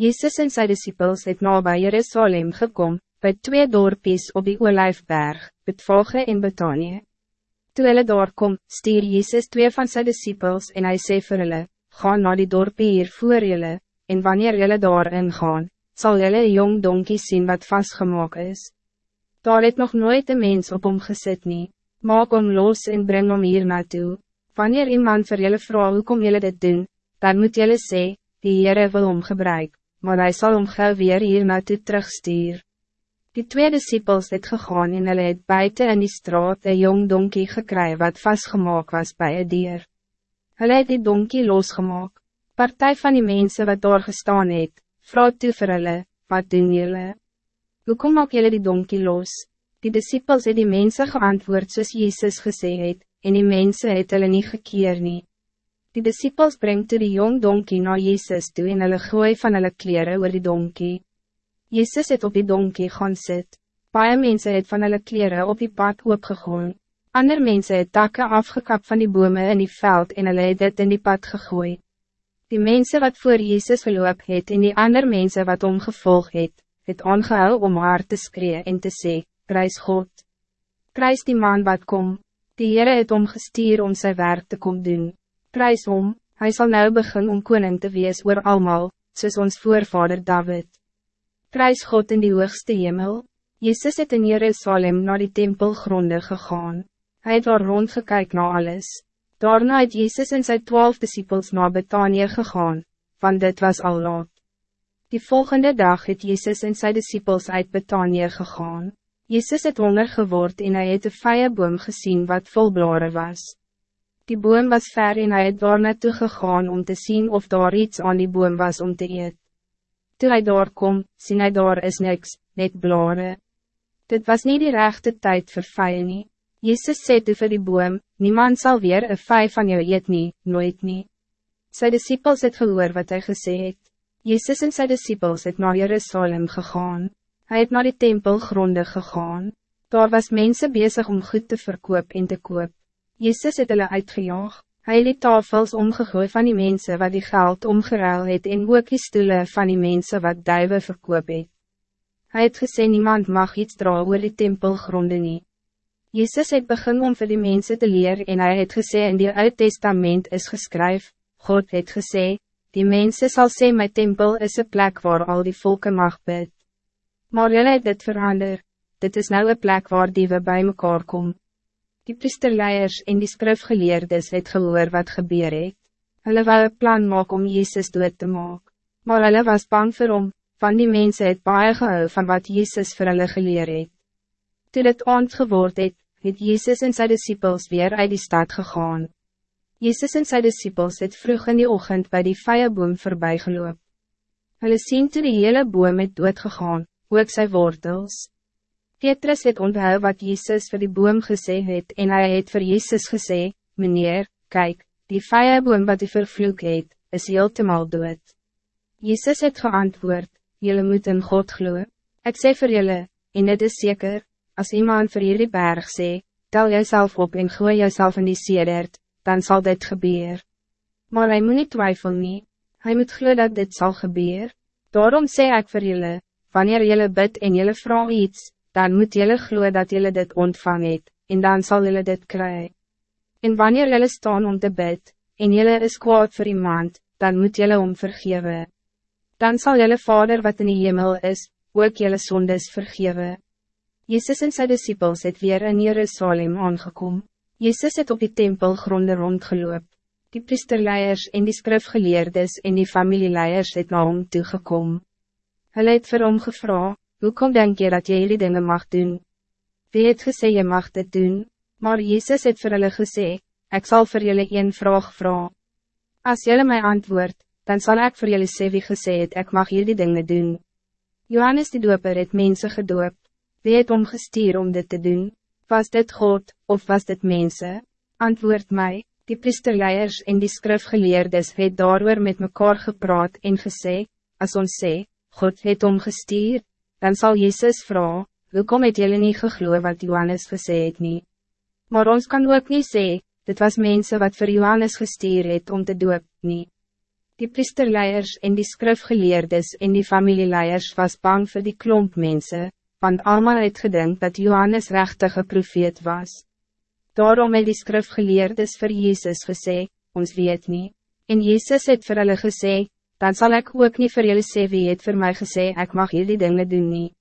Jezus en sy disciples het na by Jerusalem gekom, by twee dorpies op die Olijfberg, Betvalge en Betanie. Toe hulle daar kom, stuur Jezus twee van sy disciples en hy sê vir hulle, Ga na die dorpie hier voor julle, en wanneer julle daarin gaan, zal julle een jong donkie zien wat vastgemaakt is. Daar het nog nooit een mens op hom gesit nie, maak hom los en breng hom hier naartoe. Wanneer iemand vir julle vraag hoe kom julle dit doen, dan moet julle sê, die Heere wil hom gebruik maar hij zal hom gauw weer hier naartoe terugstuur. Die twee disciples het gegaan en hulle het buiten in die straat een jong donkie gekry wat vastgemaakt was bij een dier. Hulle het die donkie losgemaak. Partij van die mensen wat daar gestaan het, vraag toe vir hulle, wat doen julle? Hoekom maak julle die donkie los? Die disciples het die mensen geantwoord soos Jezus gesê het, en die mensen het hulle nie gekeer nie. Die disciples brengt toe die jong donkie naar Jezus toe en hulle gooi van hulle kleren oor die donkie. Jezus het op die donkie gaan sit. Paie mense het van hulle kleren op die pad oopgegooi. Ander mense het takken afgekap van die bomen in die veld en hulle het dit in die pad gegooi. Die mensen wat voor Jezus geloop het en die ander mensen wat omgevolg het, het aangehou om haar te skree en te sê, Prijs God. Prijs die man wat kom, die Heere het omgestuur om zijn werk te kom doen. Prijs om, hij zal nou begin om koning te wees oor almal, soos ons voorvader David. Prijs God in die hoogste hemel, Jezus het in Jerusalem naar die tempelgronde gegaan. Hij het daar rondgekyk na alles. Daarna het Jezus en zijn twaalf disciples naar Betanië gegaan, want dit was al laat. Die volgende dag het Jezus en zijn disciples uit Betanië gegaan. Jezus het honger geword en hij het een vije boom gezien wat vol blare was. Die boom was ver en hij het daar naartoe gegaan om te zien of daar iets aan die boom was om te eet. Toen hij daar kom, sien hy daar is niks, net blare. Dit was niet die rechte tijd voor vijf nie. Jezus sê toe vir die boom, niemand zal weer een vijf van jou eet nie, nooit nie. Sy disciples het gehoor wat hij gesê het. Jezus en sy disciples het naar Jerusalem gegaan. Hij het naar die tempelgronde gegaan. Daar was mensen bezig om goed te verkoop en te koop. Jezus het hulle uitgejaag, hy het die tafels omgegooi van die mensen wat die geld omgeruil het en ook die stoele van die mensen wat duive verkoop het. Hy het gesê niemand mag iets dra oor die tempelgronde nie. Jezus het begin om vir die mensen te leer en hij het gesê in die Oud Testament is geskryf, God het gesê, die mensen zal sê my tempel is een plek waar al die volken mag bid. Maar jylle het dit verander, dit is nou een plek waar die we bij mekaar komen. Die priesterleiers en die skrifgeleerdes het gehoor wat gebeur het. Hulle wou een plan maak om Jezus dood te maak. Maar hulle was bang vir hom, van die mensen het baie gehou van wat Jezus vir hulle geleer het. Toe dit aand geword het, het Jezus en sy disciples weer uit die stad gegaan. Jezus en sy disciples het vroeg in die ochtend bij die vijenboom voorbij geloop. Hulle sien toe die hele boom het doodgegaan, ook sy wortels. Petrus het onthou wat Jezus voor die boom gesê het en hij het voor Jezus gesê, Meneer, kijk, die vijie boom wat u vervloek het, is heeltemal dood. Jezus het geantwoord, Jullie moet in God gloeien. Ik zeg voor jullie, en het is zeker, als iemand voor jullie berg sê, tel jezelf op en gooi jezelf in die sedert, dan zal dit gebeuren. Maar hij moet niet twijfelen, nie. hij moet gloeien dat dit zal gebeuren. Daarom zeg ik voor jullie, wanneer jullie bid en jullie vraag iets, dan moet jullie gloeien dat jullie dit ontvang het, en dan zal jullie dit krijgen. En wanneer jullie staan om te bid, en jullie is kwaad voor iemand, dan moet jullie om vergeven. Dan zal jullie vader wat in die hemel is, ook jullie zondes vergeven. Jezus en zijn disciples het weer in Jerusalem aangekom. Jezus het op die tempelgronde rondgeloop. Die priesterleiers en die skrifgeleerdes en die familieleiers het na hom toegekom. Hulle het vir hom gevra, Hoe kom denk je dat je jullie dingen mag doen? Wie het gesê je mag dit doen? Maar Jezus het vir hulle gesê, ik zal voor jullie een vraag vragen. Als jullie mij antwoord, dan zal ik voor jullie sê wie het, ik mag jullie dingen doen. Johannes die doper het mensen gedoop. Wie het omgestuur om dit te doen? Was dit God, of was dit mensen? Antwoord mij, die priesterleiers en die skrifgeleerdes het daar met mekaar gepraat en gesê, as ons sê, God het omgestuur, dan zal Jezus vragen, welkom het jullie niet gegloeid wat Johannes gesê het nie. Maar ons kan ook niet sê, dit was mensen wat voor Johannes gestuur het om te doop, nie. Die priesterleiers en die skrifgeleerdes en die familieleiers was bang voor die klomp mensen, want allemaal het gedink dat Johannes rechtige profeet was. Daarom het die skrifgeleerdes vir Jezus gesê, ons weet niet. En Jezus het vir hulle gesê, dan zal ik ook niet voor jullie sê wie het voor mij gesê, ik mag jullie dingen doen niet.